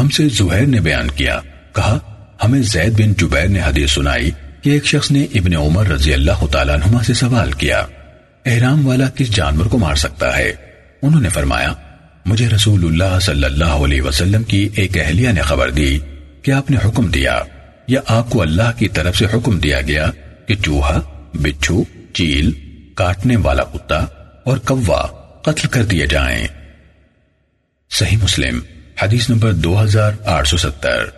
ہم سے زہیر نے بیان کیا، کہا، ہمیں زید بن جبیر نے حدیث سنائی کہ ایک شخص نے ابن عمر رضی اللہ تعالیٰ عنہ سے سوال کیا، احرام والا کس جانور کو مار سکتا ہے؟ انہوں نے فرمایا، مجھے رسول اللہ صلی اللہ علیہ وسلم کی ایک اہلیہ نے خبر دی کہ آپ نے حکم دیا؟ یا آپ کو اللہ کی طرف سے حکم دیا گیا کہ چوہا، بچھو، چیل، کاٹنے والا کتا اور کوا قتل کر دیے جائیں؟ صحیح مسلم۔ حدیث نمبر دو ہزار آٹھ سو ستر۔